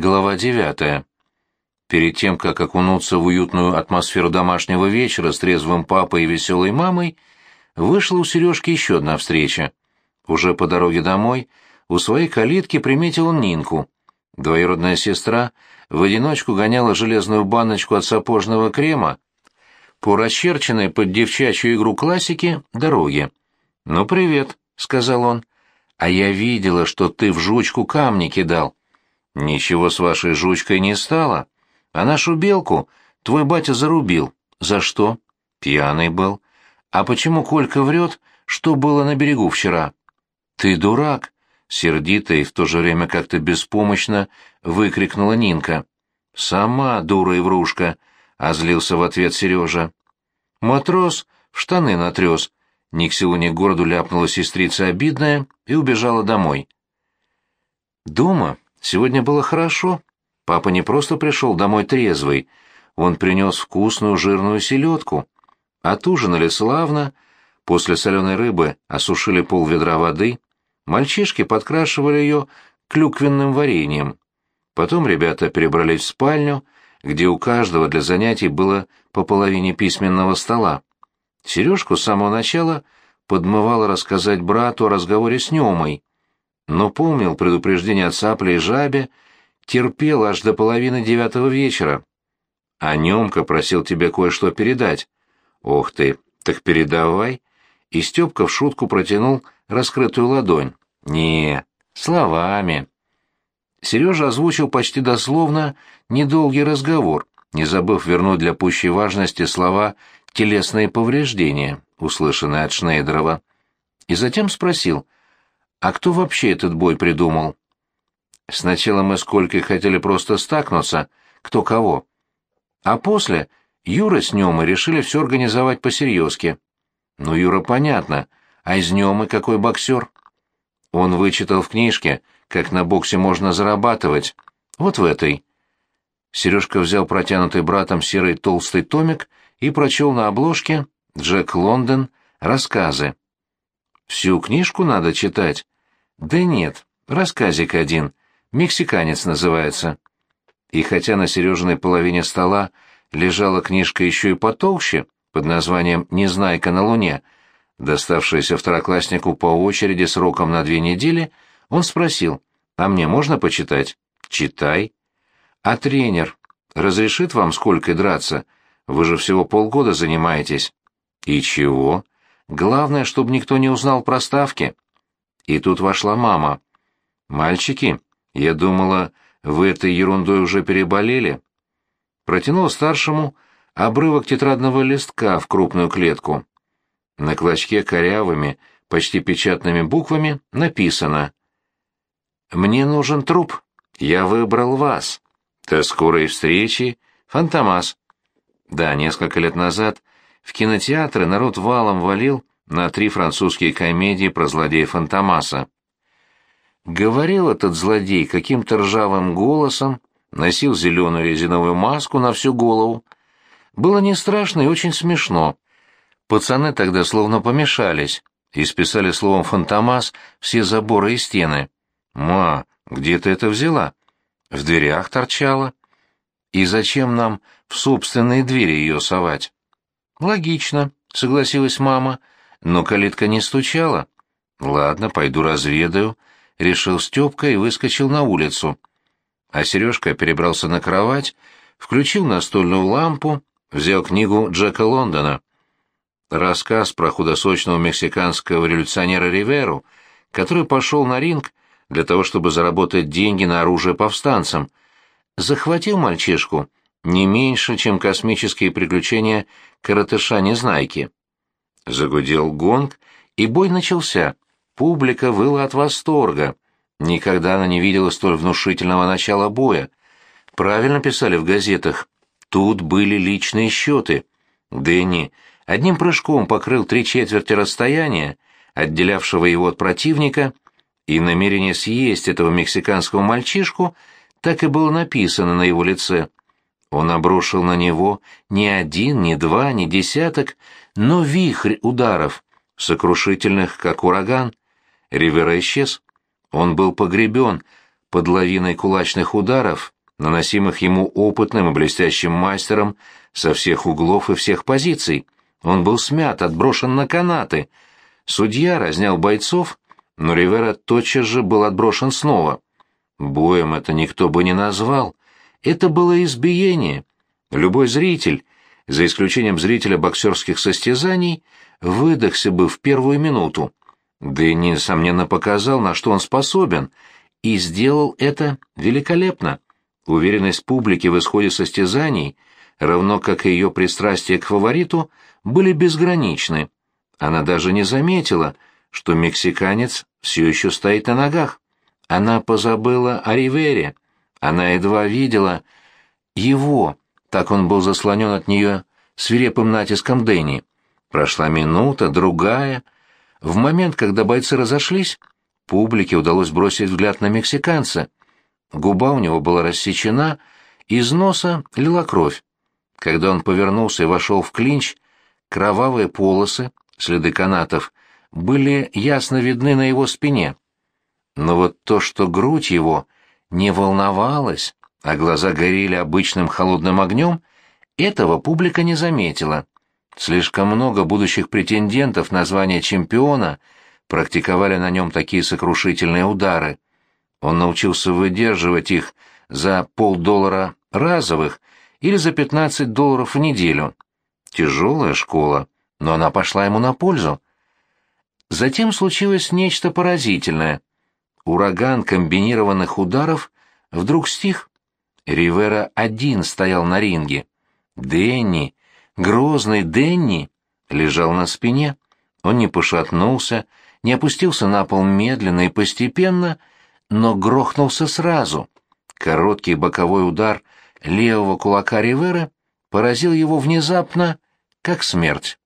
Глава девятая. Перед тем, как окунуться в уютную атмосферу домашнего вечера с трезвым папой и веселой мамой, вышла у Сережки еще одна встреча. Уже по дороге домой у своей калитки приметил Нинку. Двоюродная сестра в одиночку гоняла железную баночку от сапожного крема по расчерченной под девчачью игру классики дороге. «Ну, привет», — сказал он. «А я видела, что ты в жучку камни кидал». «Ничего с вашей жучкой не стало. А нашу белку твой батя зарубил. За что?» «Пьяный был». «А почему Колька врет, что было на берегу вчера?» «Ты дурак!» — сердито и в то же время как-то беспомощно выкрикнула Нинка. «Сама дура и врушка!» — озлился в ответ Сережа. «Матрос в штаны натрес!» Ни к селу, ни к городу ляпнула сестрица обидная и убежала домой. Дома сегодня было хорошо. Папа не просто пришел домой трезвый, он принес вкусную жирную селедку. Отужинали славно, после соленой рыбы осушили пол ведра воды, мальчишки подкрашивали ее клюквенным вареньем. Потом ребята перебрались в спальню, где у каждого для занятий было по половине письменного стола. Сережку с самого начала подмывало рассказать брату о разговоре с Немой, но помнил предупреждение от Цапли и Жабе, терпел аж до половины девятого вечера. А Немка просил тебе кое-что передать. Ох ты, так передавай. И Степка в шутку протянул раскрытую ладонь. Не, словами. Сережа озвучил почти дословно недолгий разговор, не забыв вернуть для пущей важности слова «телесные повреждения», услышанные от Шнейдерова. И затем спросил, а кто вообще этот бой придумал? Сначала мы с хотели просто стакнуться, кто кого. А после Юра с Немой решили все организовать по-серьезки. Ну, Юра, понятно, а из Немы какой боксер? Он вычитал в книжке, как на боксе можно зарабатывать. Вот в этой. Сережка взял протянутый братом серый толстый томик и прочел на обложке «Джек Лондон. Рассказы». «Всю книжку надо читать?» «Да нет, рассказик один. Мексиканец называется». И хотя на Сережиной половине стола лежала книжка еще и потолще, под названием «Незнайка на Луне», доставшаяся второкласснику по очереди сроком на две недели, он спросил, «А мне можно почитать?» «Читай». «А тренер разрешит вам сколько драться? Вы же всего полгода занимаетесь». «И чего? Главное, чтобы никто не узнал про ставки». И тут вошла мама. «Мальчики, я думала, вы этой ерундой уже переболели». Протянула старшему обрывок тетрадного листка в крупную клетку. На клочке корявыми, почти печатными буквами написано «Мне нужен труп. Я выбрал вас. До скорой встречи. Фантомас». Да, несколько лет назад в кинотеатры народ валом валил на три французские комедии про злодея Фантомаса. Говорил этот злодей каким-то ржавым голосом, носил зеленую резиновую маску на всю голову. Было не страшно и очень смешно. Пацаны тогда словно помешались и списали словом «фантомас» все заборы и стены. «Ма, где ты это взяла?» «В дверях торчала». «И зачем нам в собственные двери ее совать?» «Логично», — согласилась мама, но калитка не стучала. «Ладно, пойду разведаю», — решил Степка и выскочил на улицу. А Сережка перебрался на кровать, включил настольную лампу, взял книгу Джека Лондона. Рассказ про худосочного мексиканского революционера Риверу, который пошел на ринг для того, чтобы заработать деньги на оружие повстанцам. Захватил мальчишку не меньше, чем космические приключения коротыша-незнайки. Загудел гонг, и бой начался. Публика выла от восторга. Никогда она не видела столь внушительного начала боя. Правильно писали в газетах. Тут были личные счеты. Дэнни одним прыжком покрыл три четверти расстояния, отделявшего его от противника, и намерение съесть этого мексиканского мальчишку так и было написано на его лице. Он обрушил на него не один, не два, не десяток, но вихрь ударов, сокрушительных, как ураган. Ривера исчез. Он был погребен под лавиной кулачных ударов, наносимых ему опытным и блестящим мастером со всех углов и всех позиций. Он был смят, отброшен на канаты. Судья разнял бойцов, но Ривера тотчас же был отброшен снова. Боем это никто бы не назвал. Это было избиение. Любой зритель, за исключением зрителя боксерских состязаний, выдохся бы в первую минуту. Да и, несомненно, показал, на что он способен, и сделал это великолепно. Уверенность публики в исходе состязаний, равно как и ее пристрастие к фавориту, были безграничны. Она даже не заметила, что мексиканец все еще стоит на ногах. Она позабыла о Ривере. Она едва видела его, так он был заслонен от нее свирепым натиском Дэнни. Прошла минута, другая. В момент, когда бойцы разошлись, публике удалось бросить взгляд на мексиканца. Губа у него была рассечена, из носа лила кровь. Когда он повернулся и вошел в клинч, кровавые полосы, следы канатов, были ясно видны на его спине. Но вот то, что грудь его не волновалась, а глаза горели обычным холодным огнем, этого публика не заметила. Слишком много будущих претендентов на звание чемпиона практиковали на нем такие сокрушительные удары. Он научился выдерживать их за полдоллара разовых или за 15 долларов в неделю. Тяжелая школа, но она пошла ему на пользу. Затем случилось нечто поразительное. Ураган комбинированных ударов вдруг стих. Ривера один стоял на ринге. Дэнни, грозный Дэнни, лежал на спине. Он не пошатнулся, не опустился на пол медленно и постепенно, но грохнулся сразу. Короткий боковой удар левого кулака Ривера поразил его внезапно, как смерть.